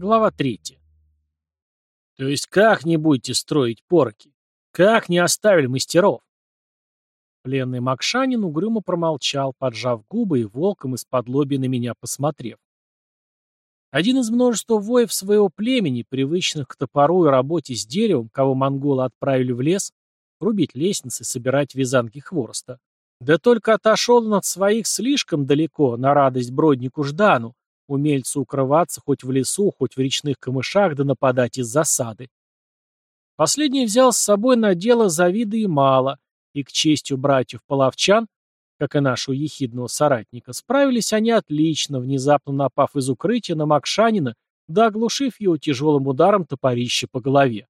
Глава 3. То есть как не будете строить пороки? Как не оставили мастеров? Пленный Макшанин угрюмо промолчал, поджав губы и волком из-под лоби на меня посмотрев. Один из множества воев своего племени, привычных к топору и работе с деревом, кого монголы отправили в лес, рубить лестницы, собирать вязанки хвороста. Да только отошел он от своих слишком далеко, на радость броднику Ждану, умельцу укрываться хоть в лесу, хоть в речных камышах, да нападать из засады. Последний взял с собой на дело завиды и мало, и к честью братьев-половчан, как и нашего ехидного соратника, справились они отлично, внезапно напав из укрытия на Макшанина, да оглушив его тяжелым ударом топорища по голове.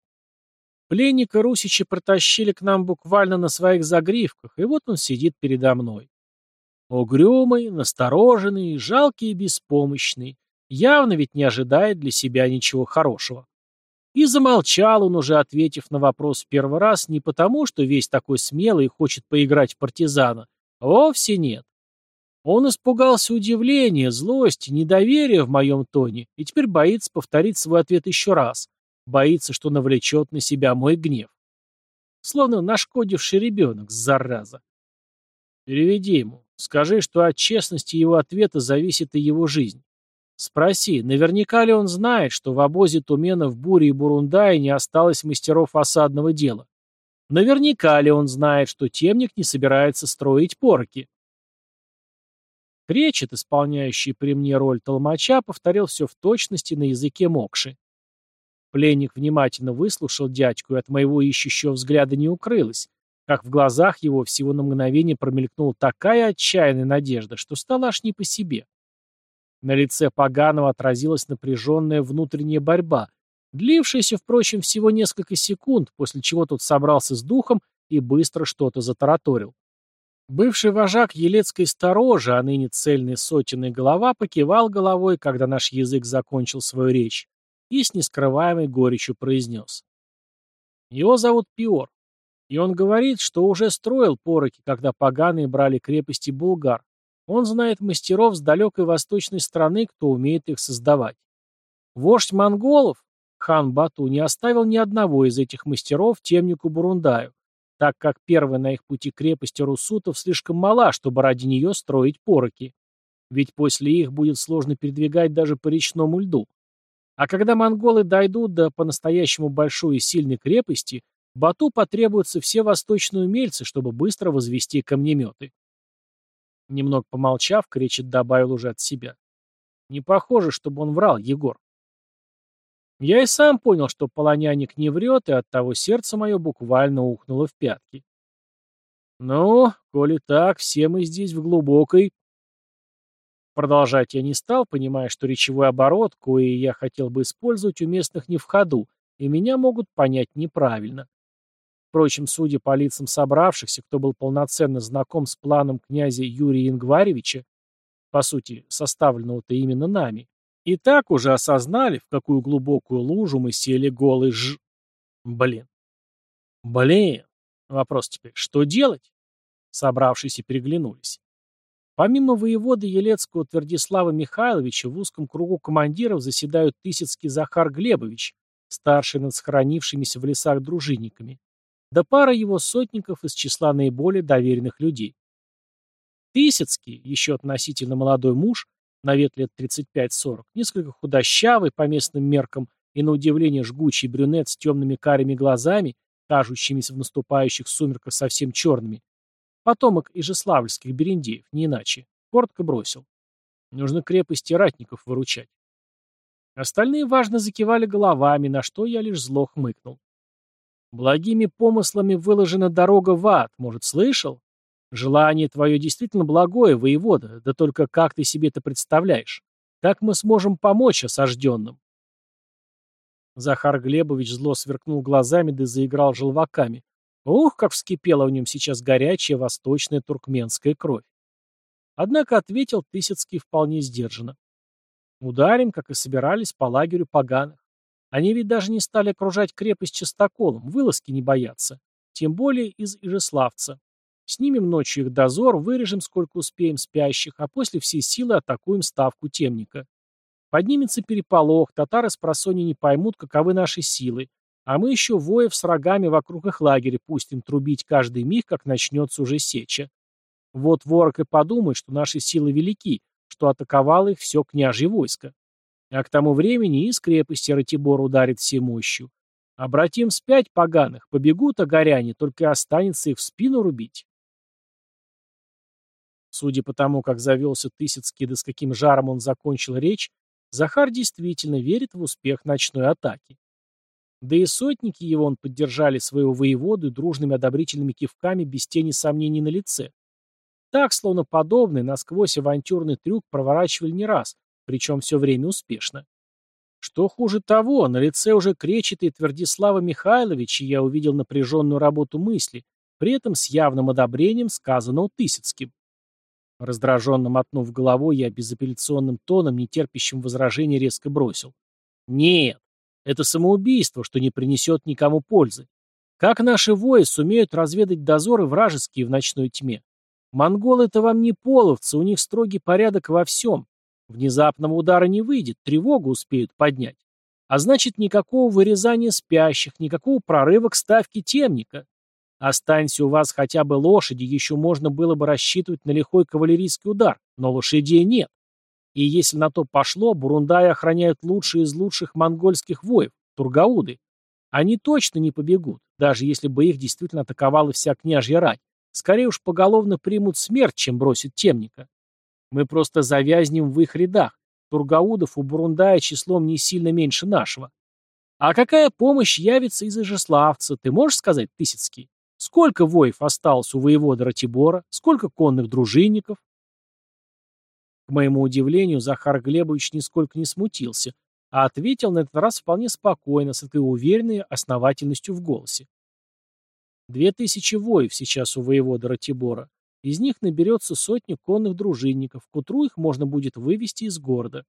Пленника Русичи протащили к нам буквально на своих загривках, и вот он сидит передо мной. Угрюмый, настороженный, жалкий и беспомощный, явно ведь не ожидает для себя ничего хорошего. И замолчал он уже, ответив на вопрос в первый раз, не потому, что весь такой смелый и хочет поиграть в партизана. Вовсе нет. Он испугался удивления, злости, недоверия в моем тоне и теперь боится повторить свой ответ еще раз. Боится, что навлечет на себя мой гнев. Словно нашкодивший ребенок, зараза. Переведи ему. Скажи, что от честности его ответа зависит и его жизнь. Спроси, наверняка ли он знает, что в обозе Туменов, Бури и Бурундая не осталось мастеров осадного дела? Наверняка ли он знает, что темник не собирается строить порки? Кречет, исполняющий при мне роль толмача, повторил все в точности на языке мокши. Пленник внимательно выслушал дядьку, и от моего ищущего взгляда не укрылось, как в глазах его всего на мгновение промелькнула такая отчаянная надежда, что стало аж не по себе. На лице Паганова отразилась напряженная внутренняя борьба, длившаяся, впрочем, всего несколько секунд, после чего тот собрался с духом и быстро что-то затараторил. Бывший вожак Елецкой сторожи, а ныне цельный сотенный голова, покивал головой, когда наш язык закончил свою речь, и с нескрываемой горечью произнес. Его зовут Пиор, и он говорит, что уже строил пороки, когда поганые брали крепости булгар. Он знает мастеров с далекой восточной страны, кто умеет их создавать. Вождь монголов, хан Бату, не оставил ни одного из этих мастеров темнику Бурундаю, так как первая на их пути крепость Русутов слишком мала, чтобы ради нее строить пороки. Ведь после их будет сложно передвигать даже по речному льду. А когда монголы дойдут до по-настоящему большой и сильной крепости, Бату потребуются все восточные умельцы, чтобы быстро возвести камнеметы. Немного помолчав, Кречет добавил уже от себя. Не похоже, чтобы он врал, Егор. Я и сам понял, что полоняник не врет, и оттого сердце мое буквально ухнуло в пятки. Ну, коли так, все мы здесь в глубокой Продолжать я не стал, понимая, что речевой оборот, кое я хотел бы использовать, у местных не в ходу, и меня могут понять неправильно. Впрочем, судя по лицам собравшихся, кто был полноценно знаком с планом князя Юрия Ингваревича, по сути, составленного-то именно нами, и так уже осознали, в какую глубокую лужу мы сели голый ж... Блин. Блин. Вопрос теперь, что делать? Собравшиеся переглянулись. Помимо воевода Елецкого Твердислава Михайловича в узком кругу командиров заседают Тысяцкий Захар Глебович, старший над сохранившимися в лесах дружинниками, да пара его сотников из числа наиболее доверенных людей. Тысяцкий, еще относительно молодой муж, на вид лет 35-40, несколько худощавый по местным меркам и на удивление жгучий брюнет с темными карими глазами, кажущимися в наступающих сумерках совсем черными, Потомок ижеславльских берендеев, не иначе. Коротко бросил. Нужно крепости ратников выручать. Остальные важно закивали головами, на что я лишь зло хмыкнул. Благими помыслами выложена дорога в ад, может, слышал? Желание твое действительно благое, воевода, да только как ты себе это представляешь? Как мы сможем помочь осажденным? Захар Глебович зло сверкнул глазами да заиграл желваками. Ух, как вскипела в нем сейчас горячая восточная туркменская кровь. Однако ответил Тысяцкий вполне сдержанно. Ударим, как и собирались, по лагерю поганых. Они ведь даже не стали окружать крепость частоколом, вылазки не боятся. Тем более из Ижеславца. Снимем ночью их дозор, вырежем сколько успеем спящих, а после всей силы атакуем ставку темника. Поднимется переполох, татары с просони не поймут, каковы наши силы, а мы еще воев с рогами вокруг их лагеря пустим трубить каждый миг, как начнется уже сеча. Вот ворог и подумает, что наши силы велики, что атаковало их все княжье войско. А к тому времени из крепости Ратибор ударит всей мощью. Обратим вспять поганых, побегут огоряне, только останется их в спину рубить. Судя по тому, как завелся Тысяцкий, да с каким жаром он закончил речь, Захар действительно верит в успех ночной атаки. Да и сотники его он поддержали своего воеводу дружными одобрительными кивками без тени сомнений на лице. Так, словно подобный, насквозь авантюрный трюк проворачивали не раз, причем все время успешно. Что хуже того, на лице уже кречетый Твердислава Михайловича я увидел напряженную работу мысли, при этом с явным одобрением сказанного Тысяцким. Раздраженно мотнув головой, я безапелляционным тоном, не терпящим возражений, резко бросил. Нет, это самоубийство, что не принесет никому пользы. Как наши вои сумеют разведать дозоры вражеские в ночной тьме? Монголы — это вам не половцы, у них строгий порядок во всем. Внезапного удара не выйдет, тревогу успеют поднять. А значит, никакого вырезания спящих, никакого прорыва к ставке темника. Останься у вас хотя бы лошади, еще можно было бы рассчитывать на лихой кавалерийский удар, но лошадей нет. И если на то пошло, Бурундаи охраняют лучшие из лучших монгольских воев, тургауды. Они точно не побегут, даже если бы их действительно атаковала вся княжья рать. Скорее уж поголовно примут смерть, чем бросят темника. Мы просто завязнем в их рядах. Тургаудов у Бурундая числом не сильно меньше нашего. А какая помощь явится из Ижеславца, ты можешь сказать, Тысяцкий? Сколько воев осталось у воевода Ратибора? Сколько конных дружинников? К моему удивлению, Захар Глебович нисколько не смутился, а ответил на этот раз вполне спокойно, с этой уверенной основательностью в голосе. Две тысячи воев сейчас у воевода Ратибора. Из них наберется сотня конных дружинников. К утру их можно будет вывести из города.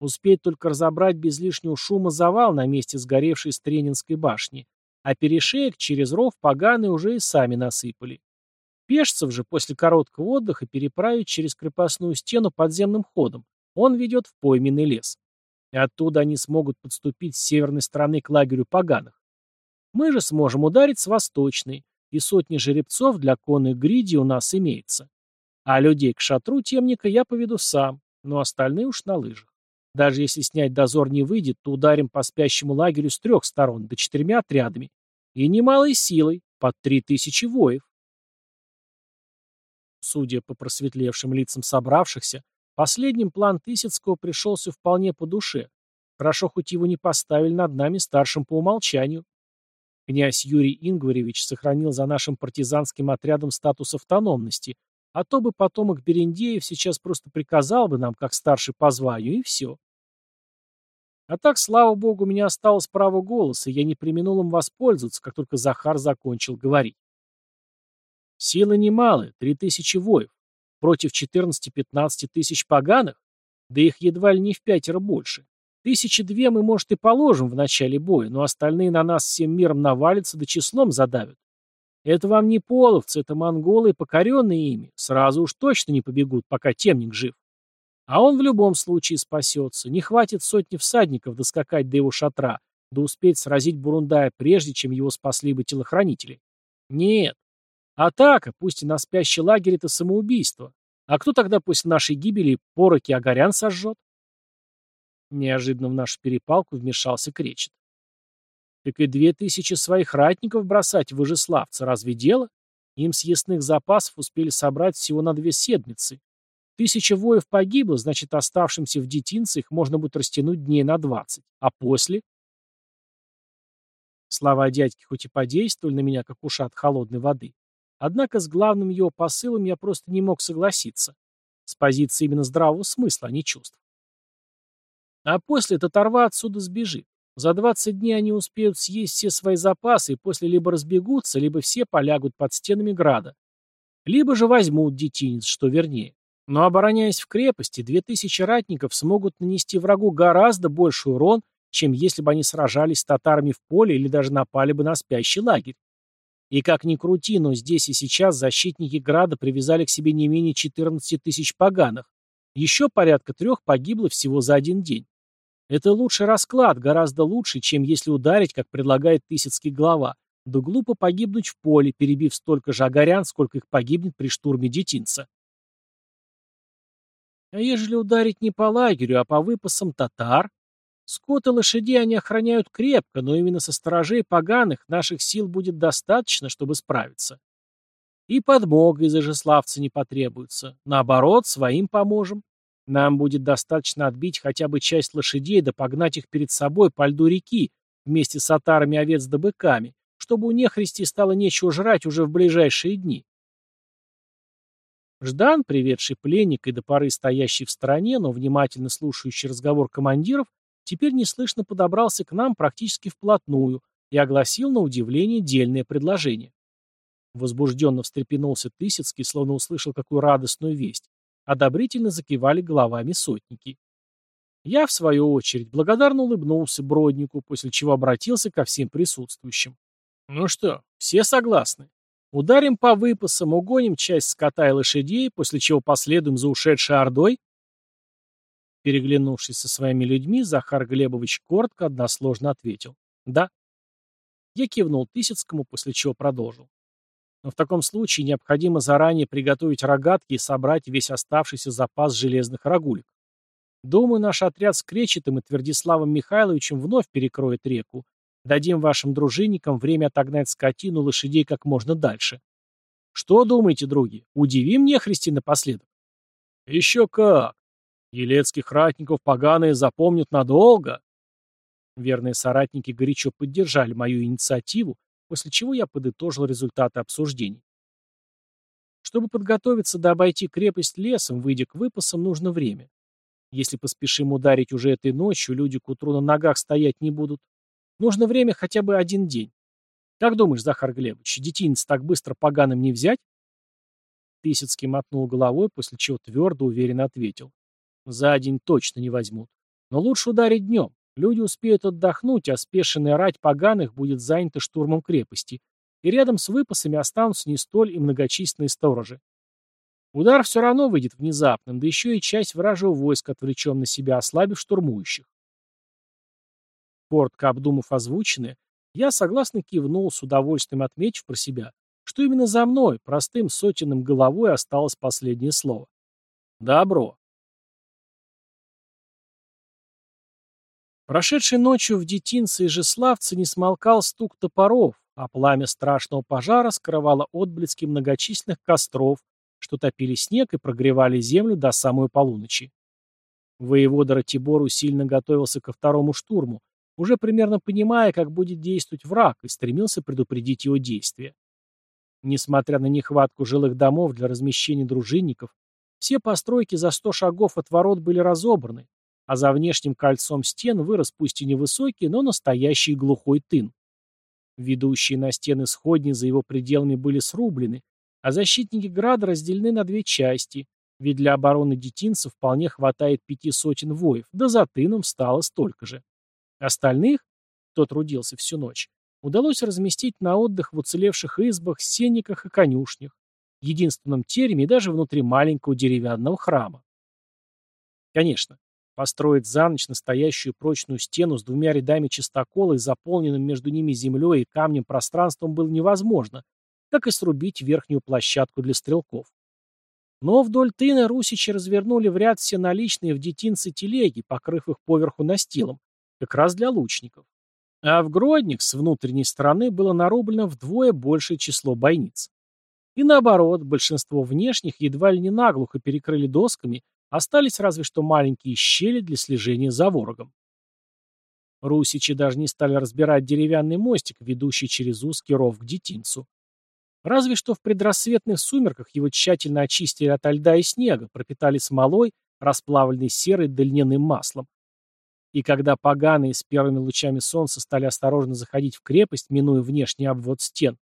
Успеть только разобрать без лишнего шума завал на месте сгоревшей Стренинской башни а перешеек через ров поганые уже и сами насыпали. Пешцев же после короткого отдыха переправить через крепостную стену подземным ходом. Он ведет в пойменный лес. И оттуда они смогут подступить с северной стороны к лагерю поганых. Мы же сможем ударить с восточной, и сотни жеребцов для конных гриди у нас имеется. А людей к шатру темника я поведу сам, но остальные уж на лыжах. Даже если снять дозор не выйдет, то ударим по спящему лагерю с трех сторон, до четырьмя отрядами. И немалой силой, под три тысячи воев. Судя по просветлевшим лицам собравшихся, последним план Тысяцкого пришелся вполне по душе. Хорошо, хоть его не поставили над нами старшим по умолчанию. Князь Юрий Ингваревич сохранил за нашим партизанским отрядом статус автономности, а то бы потомок Берендеев сейчас просто приказал бы нам, как старший по званию, и все. А так, слава богу, у меня осталось право голоса, и я не применул им воспользоваться, как только Захар закончил говорить. Силы немалые, три тысячи воев, против 14-15 тысяч поганых, да их едва ли не в пятеро больше. Тысячи две мы, может, и положим в начале боя, но остальные на нас всем миром навалятся да числом задавят. Это вам не половцы, это монголы, покоренные ими. Сразу уж точно не побегут, пока темник жив. А он в любом случае спасется. Не хватит сотни всадников доскакать до его шатра, да успеть сразить Бурундая прежде, чем его спасли бы телохранители. Нет. Атака, пусть и на спящий лагерь, это самоубийство. А кто тогда после нашей гибели пороки огорян сожжет? Неожиданно в нашу перепалку вмешался Кречет. Так и две тысячи своих ратников бросать в Ижеславца, разве дело? Им съестных запасов успели собрать всего на две седмицы. Тысяча воев погибло, значит, оставшимся в детинце их можно будет растянуть дней на двадцать. А после? Слова дядьки хоть и подействовали на меня, как ушат холодной воды, однако с главным его посылом я просто не мог согласиться. С позиции именно здравого смысла, а не чувств. А после Татарва отсюда сбежит. За 20 дней они успеют съесть все свои запасы и после либо разбегутся, либо все полягут под стенами града. Либо же возьмут детинец, что вернее. Но обороняясь в крепости, 2000 ратников смогут нанести врагу гораздо больший урон, чем если бы они сражались с татарами в поле или даже напали бы на спящий лагерь. И как ни крути, но здесь и сейчас защитники Града привязали к себе не менее 14 тысяч поганых. Еще порядка трех погибло всего за один день. Это лучший расклад, гораздо лучше, чем если ударить, как предлагает Тысяцкий глава, да глупо погибнуть в поле, перебив столько же агарян, сколько их погибнет при штурме детинца. А ежели ударить не по лагерю, а по выпасам татар? Скот и лошадей они охраняют крепко, но именно со сторожей поганых наших сил будет достаточно, чтобы справиться. И подмога из Ижеславца не потребуется. Наоборот, своим поможем. Нам будет достаточно отбить хотя бы часть лошадей да погнать их перед собой по льду реки вместе с отарами овец да быками, чтобы у нехристи стало нечего жрать уже в ближайшие дни. Ждан, приведший пленника и до поры стоящий в стороне, но внимательно слушающий разговор командиров, теперь неслышно подобрался к нам практически вплотную и огласил на удивление дельное предложение. Возбужденно встрепенулся Тысяцкий, словно услышал какую радостную весть. Одобрительно закивали головами сотники. Я, в свою очередь, благодарно улыбнулся Броднику, после чего обратился ко всем присутствующим. «Ну что, все согласны? Ударим по выпасам, угоним часть скота и лошадей, после чего последуем за ушедшей ордой?» Переглянувшись со своими людьми, Захар Глебович коротко, односложно ответил. «Да». Я кивнул Тысяцкому, после чего продолжил. Но в таком случае необходимо заранее приготовить рогатки и собрать весь оставшийся запас железных рогулек. Думаю, наш отряд с Кречетом и Твердиславом Михайловичем вновь перекроет реку. Дадим вашим дружинникам время отогнать скотину лошадей как можно дальше. Что думаете, други? Удивим нехристи напоследок? Еще как! Елецких ратников поганые запомнят надолго. Верные соратники горячо поддержали мою инициативу, после чего я подытожил результаты обсуждений. Чтобы подготовиться да обойти крепость лесом, выйдя к выпасам, нужно время. Если поспешим ударить уже этой ночью, люди к утру на ногах стоять не будут. Нужно время хотя бы один день. Как думаешь, Захар Глебович, детинец так быстро поганым не взять? Тысяцкий мотнул головой, после чего твердо, уверенно ответил. За день точно не возьмут. Но лучше ударить днем. Люди успеют отдохнуть, а спешенная рать поганых будет занята штурмом крепости, и рядом с выпасами останутся не столь и многочисленные сторожи. Удар все равно выйдет внезапным, да еще и часть вражьего войска отвлечем на себя, ослабив штурмующих. Коротко обдумав озвученное, я согласно кивнул, с удовольствием отметив про себя, что именно за мной, простым сотенным головой, осталось последнее слово. Добро. Прошедшей ночью в детинце и Жеславце не смолкал стук топоров, а пламя страшного пожара скрывало отблески многочисленных костров, что топили снег и прогревали землю до самой полуночи. Воевода Ратибор усиленно готовился ко второму штурму, уже примерно понимая, как будет действовать враг, и стремился предупредить его действия. Несмотря на нехватку жилых домов для размещения дружинников, все постройки за сто шагов от ворот были разобраны, а за внешним кольцом стен вырос пусть и невысокий, но настоящий глухой тын. Ведущие на стены сходни за его пределами были срублены, а защитники града разделены на две части, ведь для обороны детинца вполне хватает пяти сотен воев, да за тыном стало столько же. Остальных, кто трудился всю ночь, удалось разместить на отдых в уцелевших избах, сенниках и конюшнях, единственном тереме и даже внутри маленького деревянного храма. Конечно, Построить за ночь настоящую прочную стену с двумя рядами чистокола и заполненным между ними землей и камнем пространством было невозможно, как и срубить верхнюю площадку для стрелков. Но вдоль тына русичи развернули в ряд все наличные в детинце телеги, покрыв их поверху настилом, как раз для лучников. А в Гродник с внутренней стороны было нарублено вдвое большее число бойниц. И наоборот, большинство внешних едва ли не наглухо перекрыли досками Остались разве что маленькие щели для слежения за ворогом. Русичи даже не стали разбирать деревянный мостик, ведущий через узкий ров к детинцу. Разве что в предрассветных сумерках его тщательно очистили от льда и снега, пропитали смолой, расплавленной серой да льняным маслом. И когда поганые с первыми лучами солнца стали осторожно заходить в крепость, минуя внешний обвод стен,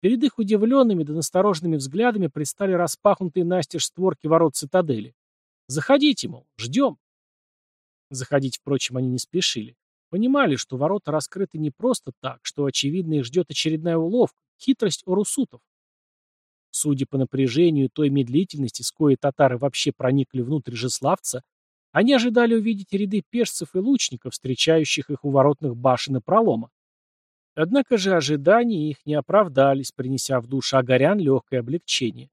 перед их удивленными да настороженными взглядами предстали распахнутые настежь створки ворот цитадели. Заходите, мол, ждем. Заходить, впрочем, они не спешили. Понимали, что ворота раскрыты не просто так, что, очевидно, их ждет очередная уловка, хитрость орусутов. Судя по напряжению и той медлительности, с коей татары вообще проникли внутрь Жеславца, Они ожидали увидеть ряды пешцев и лучников, встречающих их у воротных башен и пролома. Однако же ожидания их не оправдались, принеся в душу агарян легкое облегчение.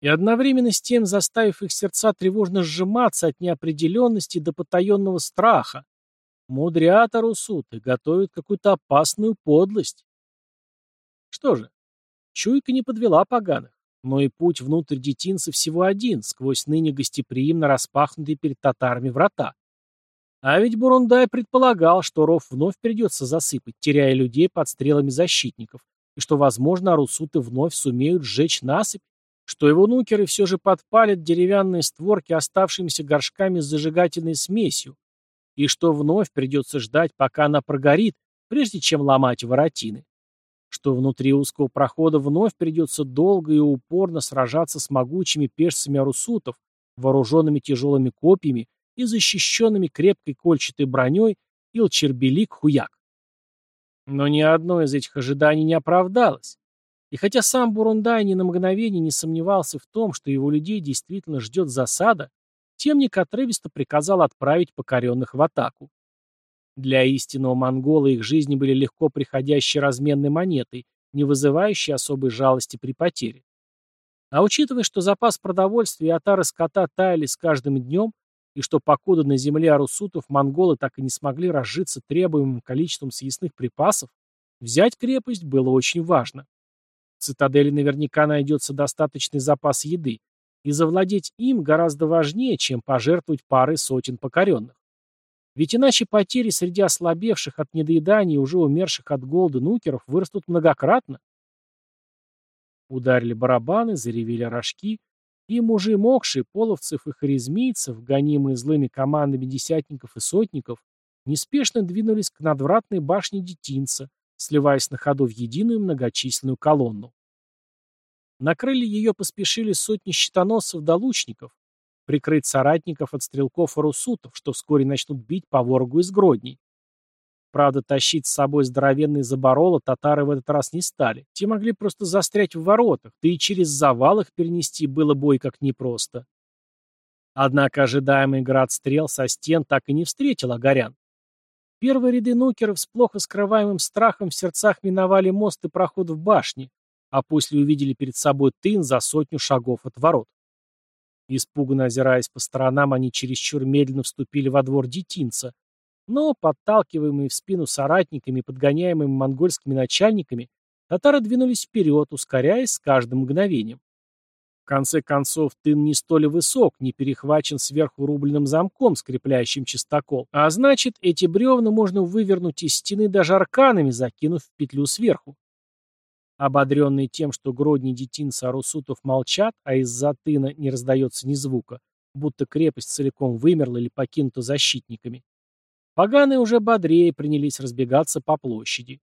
И одновременно с тем заставив их сердца тревожно сжиматься от неопределенности до потаенного страха. Мудрят Арусуты, готовят какую-то опасную подлость. Что же, чуйка не подвела поганых, но и путь внутрь детинца всего один, сквозь ныне гостеприимно распахнутые перед татарами врата. А ведь Бурундай предполагал, что ров вновь придется засыпать, теряя людей под стрелами защитников, и что, возможно, арусуты вновь сумеют сжечь насыпь, что его нукеры все же подпалят деревянные створки оставшимися горшками с зажигательной смесью, и что вновь придется ждать, пока она прогорит, прежде чем ломать воротины, что внутри узкого прохода вновь придется долго и упорно сражаться с могучими пешцами арусутов, вооруженными тяжелыми копьями, и защищенными крепкой кольчатой броней Илчербелик-Хуяк. Но ни одно из этих ожиданий не оправдалось. И хотя сам Бурундай ни на мгновение не сомневался в том, что его людей действительно ждет засада, темник отрывисто приказал отправить покоренных в атаку. Для истинного монгола их жизни были легко приходящей разменной монетой, не вызывающей особой жалости при потере. А учитывая, что запас продовольствия и отары скота таяли с каждым днем, и что покуда на земле арусутов монголы так и не смогли разжиться требуемым количеством съестных припасов, взять крепость было очень важно. В цитадели наверняка найдется достаточный запас еды, и завладеть им гораздо важнее, чем пожертвовать парой сотен покоренных. Ведь иначе потери среди ослабевших от недоедания и уже умерших от голода нукеров вырастут многократно. Ударили барабаны, заревели рожки, и мужи мокши, половцев и харизмийцев, гонимые злыми командами десятников и сотников, неспешно двинулись к надвратной башне детинца, сливаясь на ходу в единую многочисленную колонну. Накрыли ее поспешили сотни щитоносцев да лучников, прикрыть соратников от стрелков и русутов, что вскоре начнут бить по ворогу из Гродней. Правда, тащить с собой здоровенные заборола татары в этот раз не стали. Те могли просто застрять в воротах, да и через завал их перенести было бой как непросто. Однако ожидаемый град стрел со стен так и не встретил огорян. Первые ряды нукеров с плохо скрываемым страхом в сердцах миновали мост и проход в башне, а после увидели перед собой тын за сотню шагов от ворот. Испуганно озираясь по сторонам, они чересчур медленно вступили во двор детинца, но, подталкиваемые в спину соратниками и подгоняемыми монгольскими начальниками, татары двинулись вперед, ускоряясь с каждым мгновением. Конце концов, тын не столь высок, не перехвачен сверху рубленным замком, скрепляющим чистокол, а значит, эти бревна можно вывернуть из стены даже арканами, закинув в петлю сверху. Ободренные тем, что гродни детинцы Арусутов молчат, а из-за тына не раздается ни звука, будто крепость целиком вымерла или покинута защитниками, Поганые уже бодрее принялись разбегаться по площади.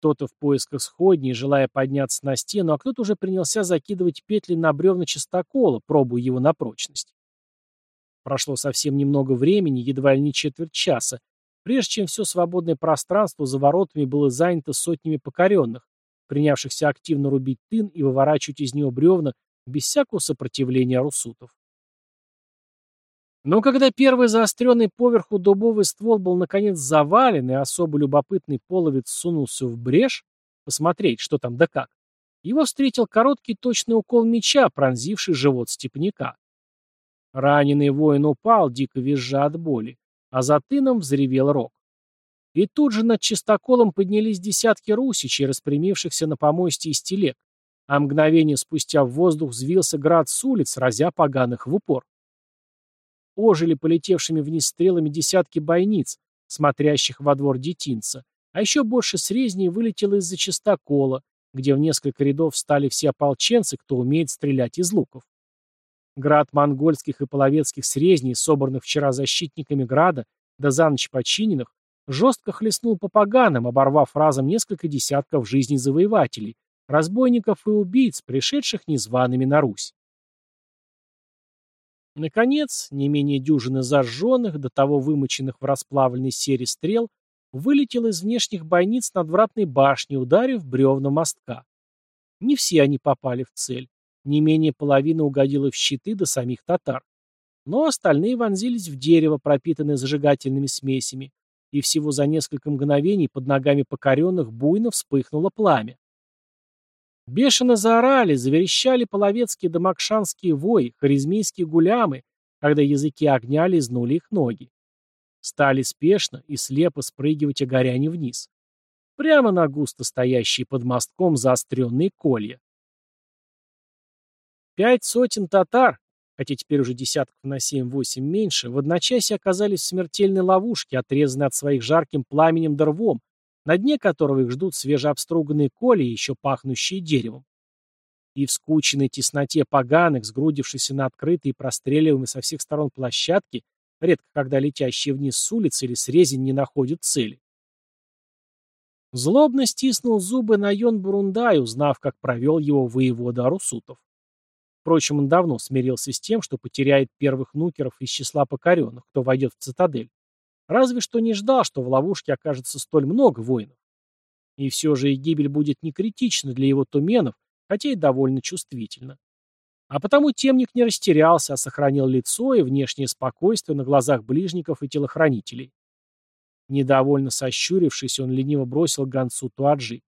Кто-то в поисках сходней, желая подняться на стену, а кто-то уже принялся закидывать петли на бревна чистокола, пробуя его на прочность. Прошло совсем немного времени, едва ли не четверть часа, прежде чем все свободное пространство за воротами было занято сотнями покоренных, принявшихся активно рубить тын и выворачивать из него бревна без всякого сопротивления русутов. Но когда первый заостренный поверху дубовый ствол был наконец завален, и особо любопытный половец сунулся в брешь, посмотреть, что там да как, его встретил короткий точный укол меча, пронзивший живот степняка. Раненый воин упал, дико визжа от боли, а за тыном взревел рог. И тут же над чистоколом поднялись десятки русичей, распрямившихся на помосте из телег, а мгновение спустя в воздух взвился град с улиц, разя поганых в упор ожили полетевшими вниз стрелами десятки бойниц, смотрящих во двор детинца, а еще больше срезней вылетело из-за чистокола, где в несколько рядов стали все ополченцы, кто умеет стрелять из луков. Град монгольских и половецких срезней, собранных вчера защитниками града, да за ночь починенных, жестко хлестнул по поганам, оборвав разом несколько десятков жизней завоевателей, разбойников и убийц, пришедших незваными на Русь. Наконец, не менее дюжины зажженных, до того вымоченных в расплавленной сере стрел, вылетел из внешних бойниц надвратной башни, ударив бревна мостка. Не все они попали в цель. Не менее половины угодило в щиты до самих татар. но остальные вонзились в дерево, пропитанное зажигательными смесями, и всего за несколько мгновений под ногами покоренных буйно вспыхнуло пламя. Бешено заорали, заверещали половецкие дамакшанские вои, харизмийские гулямы, когда языки огня лизнули их ноги. Стали спешно и слепо спрыгивать огоряне вниз. Прямо на густо стоящие под мостком заостренные колья. Пять сотен татар, хотя теперь уже десятков на семь-восемь меньше, в одночасье оказались в смертельной ловушке, отрезанной от своих жарким пламенем дорвом, на дне которого их ждут свежеобструганные коли, еще пахнущие деревом. И в скученной тесноте поганых, сгрудившихся на открытой и простреливаемой со всех сторон площадке, редко когда летящие вниз с улицы или с резин не находят цели. Злобно стиснул зубы Найон Бурундай, узнав, как провел его воевода Арусутов. Впрочем, он давно смирился с тем, что потеряет первых нукеров из числа покоренных, кто войдет в цитадель. Разве что не ждал, что в ловушке окажется столь много воинов. И все же и гибель будет не критична для его туменов, хотя и довольно чувствительна. А потому темник не растерялся, а сохранил лицо и внешнее спокойствие на глазах ближников и телохранителей. Недовольно сощурившись, он лениво бросил гонцу Туаджи.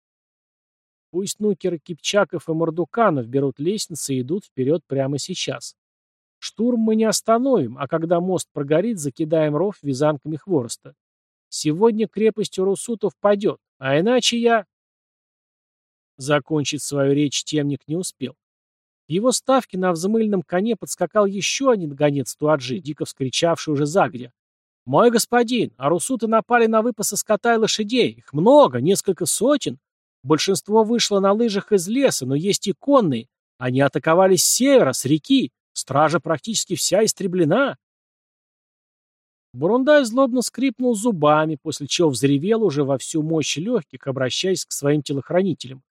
Пусть нукеры Кипчаков и Мордуканов берут лестницы и идут вперед прямо сейчас. Штурм мы не остановим, а когда мост прогорит, закидаем ров вязанками хвороста. Сегодня крепость Урусутов падет, а иначе я... Закончить свою речь темник не успел. В его ставке на взмыльном коне подскакал еще один гонец Туаджи, дико вскричавший уже загря. «Мой господин, арусуты напали на выпасы скота и лошадей. Их много, несколько сотен. Большинство вышло на лыжах из леса, но есть и конные. Они атаковали с севера, с реки. Стража практически вся истреблена. Бурундай злобно скрипнул зубами, после чего взревел уже во всю мощь легких, обращаясь к своим телохранителям.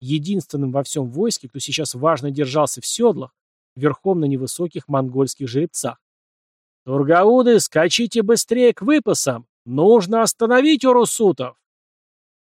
Единственным во всем войске, кто сейчас важно держался в седлах, верхом на невысоких монгольских жеребцах. «Тургауды, скачите быстрее к выпасам! Нужно остановить урусутов!»